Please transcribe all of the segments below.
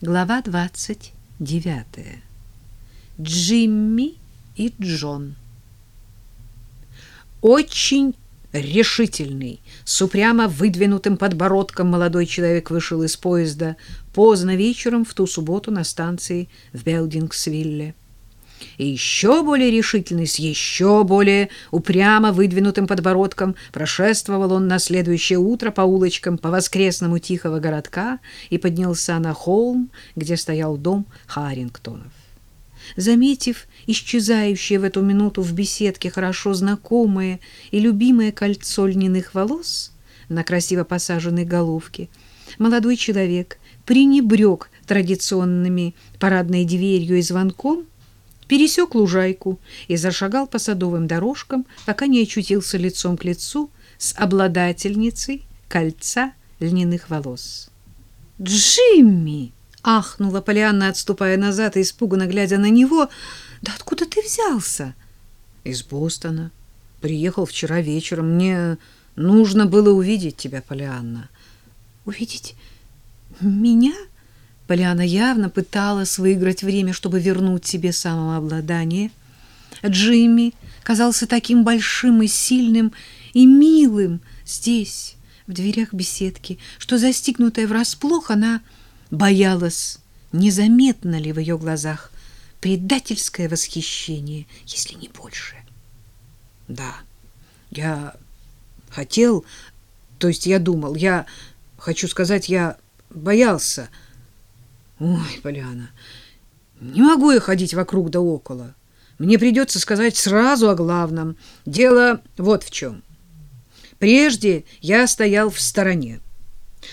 Глава 29. Джимми и Джон. Очень решительный, с упрямо выдвинутым подбородком молодой человек вышел из поезда поздно вечером в ту субботу на станции в Белдингсвилле и еще более решительный, с еще более упрямо выдвинутым подбородком, прошествовал он на следующее утро по улочкам по воскресному тихого городка и поднялся на холм, где стоял дом Харингтонов. Заметив исчезающее в эту минуту в беседке хорошо знакомое и любимое кольцо льняных волос на красиво посаженной головке, молодой человек пренебрег традиционными парадной дверью и звонком, пересек лужайку и зашагал по садовым дорожкам, пока не очутился лицом к лицу с обладательницей кольца льняных волос. «Джимми!» — ахнула Полианна, отступая назад и испуганно глядя на него. «Да откуда ты взялся?» «Из Бостона. Приехал вчера вечером. Мне нужно было увидеть тебя, Полианна». «Увидеть меня?» Поляна явно пыталась выиграть время, чтобы вернуть себе самообладание. Джимми казался таким большим и сильным и милым здесь, в дверях беседки, что, застигнутая врасплох, она боялась, незаметно ли в ее глазах предательское восхищение, если не больше. Да, я хотел, то есть я думал, я хочу сказать, я боялся, — Ой, Поляна, не могу я ходить вокруг да около. Мне придется сказать сразу о главном. Дело вот в чем. Прежде я стоял в стороне,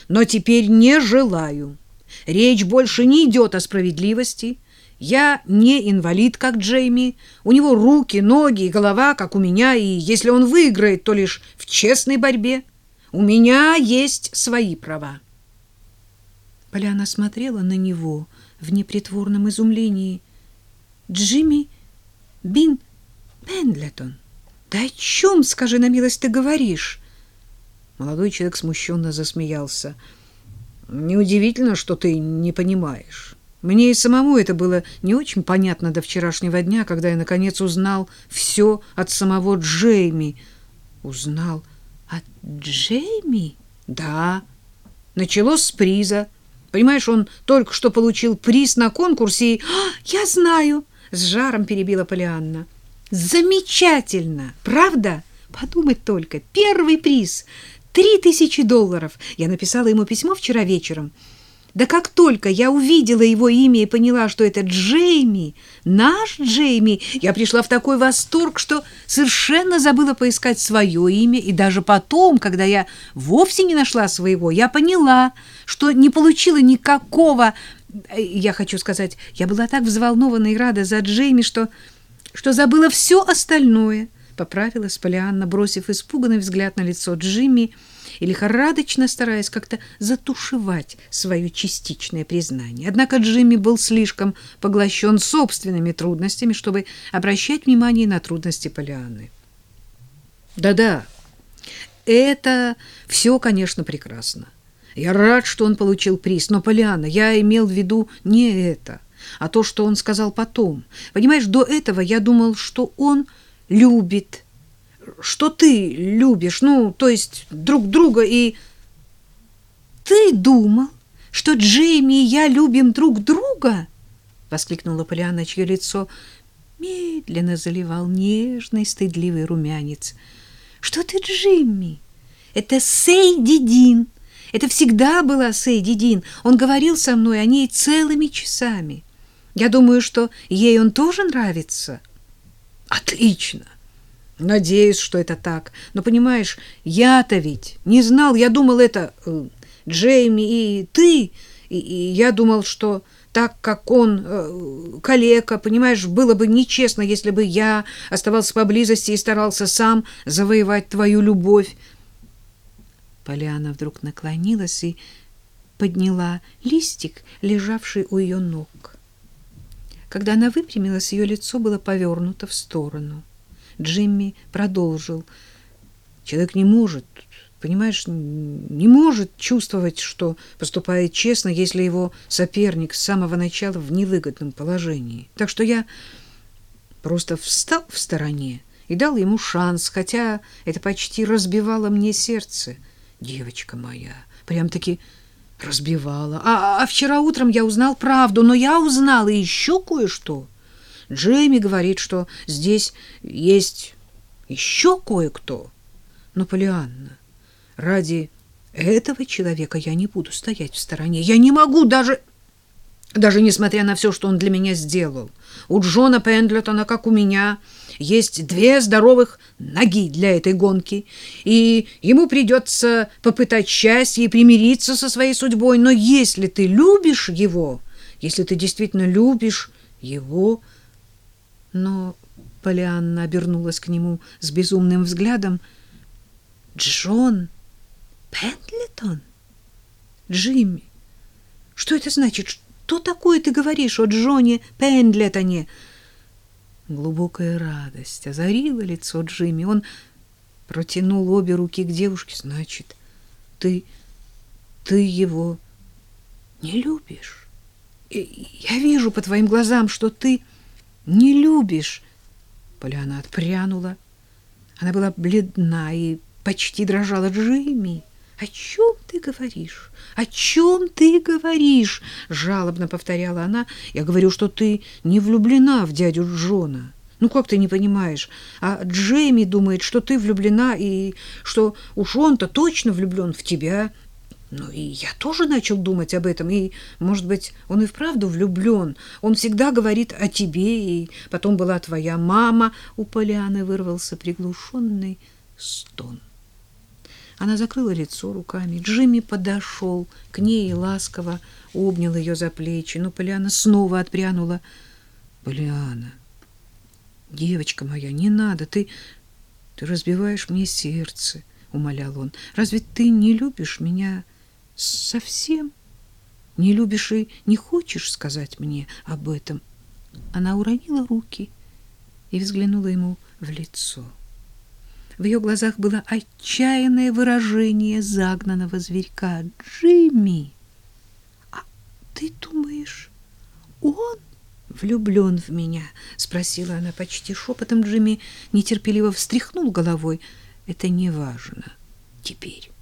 но теперь не желаю. Речь больше не идет о справедливости. Я не инвалид, как Джейми. У него руки, ноги и голова, как у меня, и если он выиграет, то лишь в честной борьбе. У меня есть свои права. Поляна смотрела на него в непритворном изумлении. «Джимми Бин Пендлетон, да о чем, скажи на милость, ты говоришь?» Молодой человек смущенно засмеялся. «Неудивительно, что ты не понимаешь. Мне и самому это было не очень понятно до вчерашнего дня, когда я, наконец, узнал все от самого Джейми». «Узнал от Джейми?» «Да. Началось с приза». Понимаешь, он только что получил приз на конкурсе и... «А, я знаю, с жаром перебила Полианна. Замечательно, правда? Подумать только, первый приз — три тысячи долларов. Я написала ему письмо вчера вечером. Да как только я увидела его имя и поняла, что это Джейми, наш Джейми, я пришла в такой восторг, что совершенно забыла поискать свое имя, и даже потом, когда я вовсе не нашла своего, я поняла, что не получила никакого... Я хочу сказать, я была так взволнована и рада за Джейми, что, что забыла все остальное, — поправилась Полианна, бросив испуганный взгляд на лицо Джимми, — и лихорадочно стараясь как-то затушевать свое частичное признание. Однако Джимми был слишком поглощен собственными трудностями, чтобы обращать внимание на трудности Полианны. Да-да, это все, конечно, прекрасно. Я рад, что он получил приз, но, Полианна, я имел в виду не это, а то, что он сказал потом. Понимаешь, до этого я думал, что он любит что ты любишь, ну, то есть друг друга и... Ты думал, что Джейми и я любим друг друга? Воскликнула Полианна, чье лицо медленно заливал нежный, стыдливый румянец. Что ты, Джимми? Это Сейди Дин. Это всегда была Сейди Дин. Он говорил со мной о ней целыми часами. Я думаю, что ей он тоже нравится. Отлично. Надеюсь, что это так. Но, понимаешь, я-то ведь не знал. Я думал, это э, Джейми и ты. И, и я думал, что так как он э, калека, понимаешь, было бы нечестно, если бы я оставался поблизости и старался сам завоевать твою любовь. Поляна вдруг наклонилась и подняла листик, лежавший у ее ног. Когда она выпрямилась, ее лицо было повернуто в сторону. Джимми продолжил. Человек не может понимаешь, не может чувствовать, что поступает честно, если его соперник с самого начала в невыгодном положении. Так что я просто встал в стороне и дал ему шанс, хотя это почти разбивало мне сердце. Девочка моя, прям-таки разбивала. А, а вчера утром я узнал правду, но я узнал и еще кое-что. Джейми говорит, что здесь есть еще кое-кто. Но, Полианна, ради этого человека я не буду стоять в стороне. Я не могу даже... Даже несмотря на все, что он для меня сделал. У Джона Пендлетона, как у меня, есть две здоровых ноги для этой гонки, и ему придется попытать счастье и примириться со своей судьбой. Но если ты любишь его, если ты действительно любишь его... Но Полианна обернулась к нему с безумным взглядом. «Джон Пендлетон? Джимми, что это значит? Что такое ты говоришь о Джоне Пендлетоне?» Глубокая радость озарила лицо Джимми. Он протянул обе руки к девушке. «Значит, ты... ты его не любишь? Я вижу по твоим глазам, что ты не любишь». Поляна отпрянула. Она была бледна и почти дрожала. «Джимми, о чем ты говоришь? О чем ты говоришь?» Жалобно повторяла она. «Я говорю, что ты не влюблена в дядю Джона». Ну, как ты не понимаешь? А Джейми думает, что ты влюблена, и что уж он-то точно влюблен в тебя. Ну, и я тоже начал думать об этом, и, может быть, он и вправду влюблен. Он всегда говорит о тебе, и потом была твоя мама. У Полианы вырвался приглушенный стон. Она закрыла лицо руками. Джимми подошел к ней и ласково обнял ее за плечи. Но Полиана снова отпрянула. «Полиана, девочка моя, не надо, ты, ты разбиваешь мне сердце», — умолял он. «Разве ты не любишь меня совсем? Не любишь и не хочешь сказать мне об этом?» Она уронила руки и взглянула ему в лицо. В ее глазах было отчаянное выражение загнанного зверька. «Джимми, а ты думаешь, он влюблен в меня?» — спросила она почти шепотом. Джимми нетерпеливо встряхнул головой. «Это не важно теперь».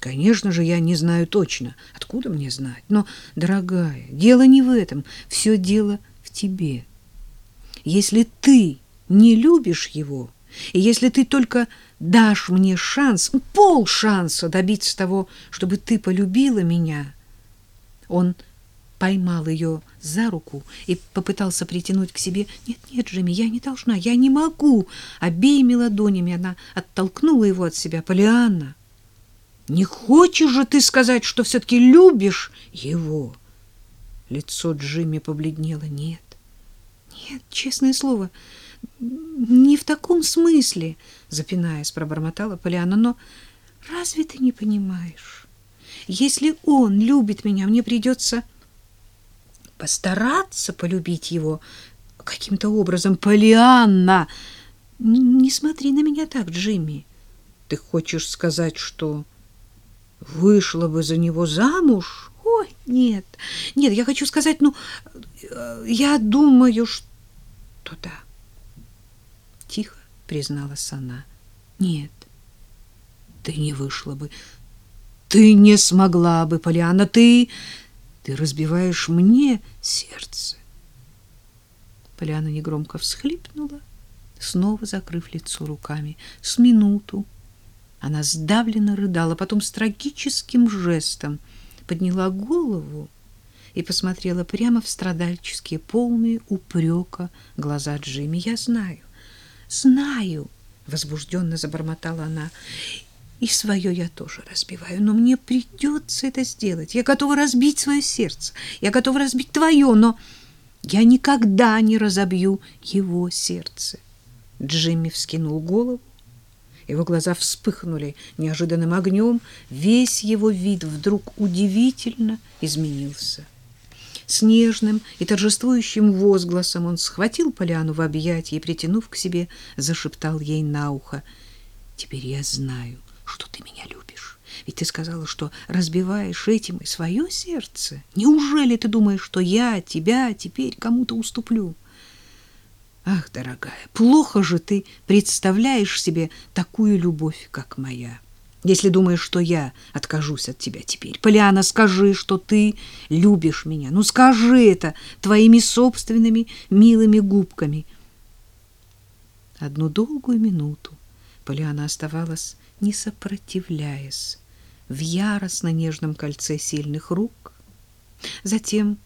Конечно же, я не знаю точно. Откуда мне знать? Но, дорогая, дело не в этом. Все дело в тебе. Если ты не любишь его, и если ты только дашь мне шанс, пол шанса добиться того, чтобы ты полюбила меня, он поймал ее за руку и попытался притянуть к себе. «Нет, нет, Джимми, я не должна, я не могу!» Обеими ладонями она оттолкнула его от себя. «Полианна, не хочешь же ты сказать, что все-таки любишь его?» Лицо Джимми побледнело. «Нет, нет, честное слово, — не в таком смысле, запинаясь, пробормотала Поляна, но разве ты не понимаешь? Если он любит меня, мне придется постараться полюбить его каким-то образом. Полианна, не смотри на меня так, Джимми. Ты хочешь сказать, что вышла бы за него замуж? Ой, нет, нет, я хочу сказать, ну, я думаю, что да тихо призналась она. Нет, ты не вышла бы. Ты не смогла бы, Полиана, ты... Ты разбиваешь мне сердце. Полиана негромко всхлипнула, снова закрыв лицо руками. С минуту она сдавленно рыдала, потом с трагическим жестом подняла голову и посмотрела прямо в страдальческие, полные упрека глаза Джимми. «Я знаю, знаю, возбужденно забормотала она. И свое я тоже разбиваю, но мне придется это сделать. Я готова разбить свое сердце, я готова разбить твое, но я никогда не разобью его сердце. Джимми вскинул голову, его глаза вспыхнули неожиданным огнем, весь его вид вдруг удивительно изменился. С нежным и торжествующим возгласом он схватил Поляну в объятия и, притянув к себе, зашептал ей на ухо. «Теперь я знаю, что ты меня любишь. Ведь ты сказала, что разбиваешь этим и свое сердце. Неужели ты думаешь, что я тебя теперь кому-то уступлю? Ах, дорогая, плохо же ты представляешь себе такую любовь, как моя. Если думаешь, что я откажусь от тебя теперь. Полиана, скажи, что ты любишь меня. Ну, скажи это твоими собственными милыми губками. Одну долгую минуту Полиана оставалась, не сопротивляясь, в яростно-нежном кольце сильных рук. Затем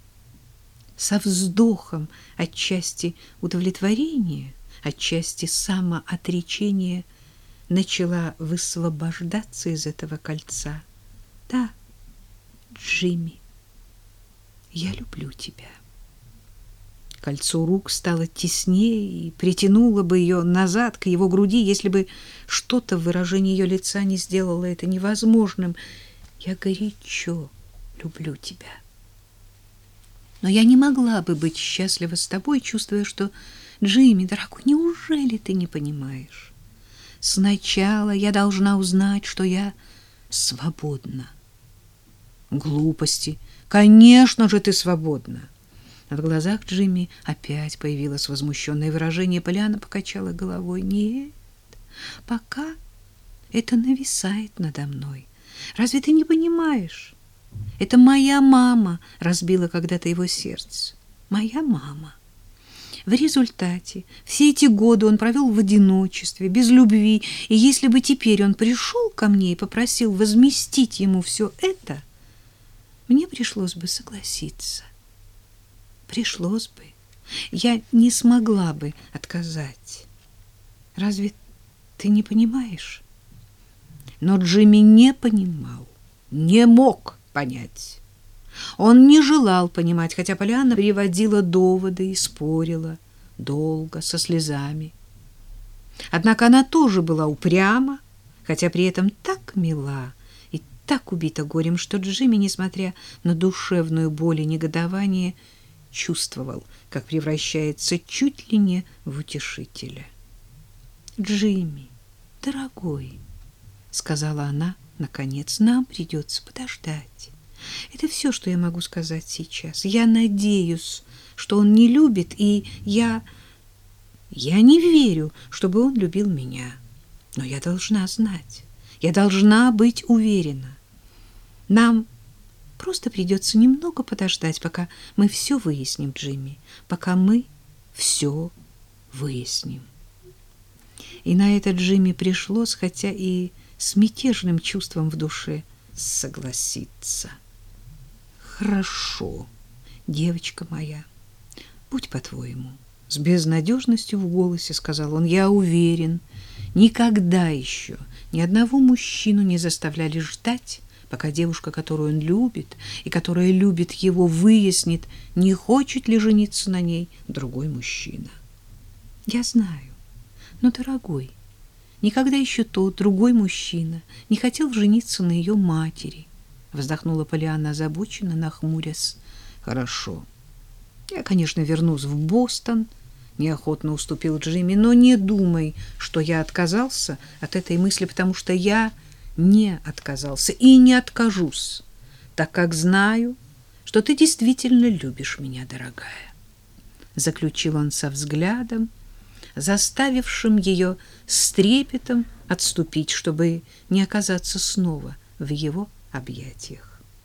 со вздохом отчасти удовлетворения, отчасти самоотречения начала высвобождаться из этого кольца. Да, Джимми, я люблю тебя. Кольцо рук стало теснее и притянуло бы ее назад к его груди, если бы что-то в выражении ее лица не сделало это невозможным. Я горячо люблю тебя. Но я не могла бы быть счастлива с тобой, чувствуя, что Джимми, дорогой, неужели ты не понимаешь? Сначала я должна узнать, что я свободна. Глупости. Конечно же, ты свободна. В глазах Джимми опять появилось возмущенное выражение. Поляна покачала головой. Нет, пока это нависает надо мной. Разве ты не понимаешь? Это моя мама разбила когда-то его сердце. Моя мама. В результате все эти годы он провел в одиночестве, без любви, и если бы теперь он пришел ко мне и попросил возместить ему все это, мне пришлось бы согласиться. Пришлось бы. Я не смогла бы отказать. Разве ты не понимаешь? Но Джимми не понимал, не мог понять. Он не желал понимать, хотя Поляна приводила доводы и спорила долго, со слезами. Однако она тоже была упряма, хотя при этом так мила и так убита горем, что Джимми, несмотря на душевную боль и негодование, чувствовал, как превращается чуть ли не в утешителя. «Джимми, дорогой», — сказала она, наконец, — «нам придется подождать». Это все, что я могу сказать сейчас. Я надеюсь, что он не любит, и я... Я не верю, чтобы он любил меня. Но я должна знать. Я должна быть уверена. Нам просто придется немного подождать, пока мы все выясним, Джимми. Пока мы все выясним. И на это Джимми пришлось, хотя и с мятежным чувством в душе, согласиться. Хорошо, девочка моя, будь по-твоему. С безнадежностью в голосе сказал он, я уверен, никогда еще ни одного мужчину не заставляли ждать, пока девушка, которую он любит и которая любит его, выяснит, не хочет ли жениться на ней другой мужчина. Я знаю, но, дорогой, никогда еще тот другой мужчина не хотел жениться на ее матери, вздохнула Полианна озабоченно, нахмурясь. Хорошо. Я, конечно, вернусь в Бостон, неохотно уступил Джимми, но не думай, что я отказался от этой мысли, потому что я не отказался и не откажусь, так как знаю, что ты действительно любишь меня, дорогая. Заключил он со взглядом, заставившим ее с трепетом отступить, чтобы не оказаться снова в его объятиях.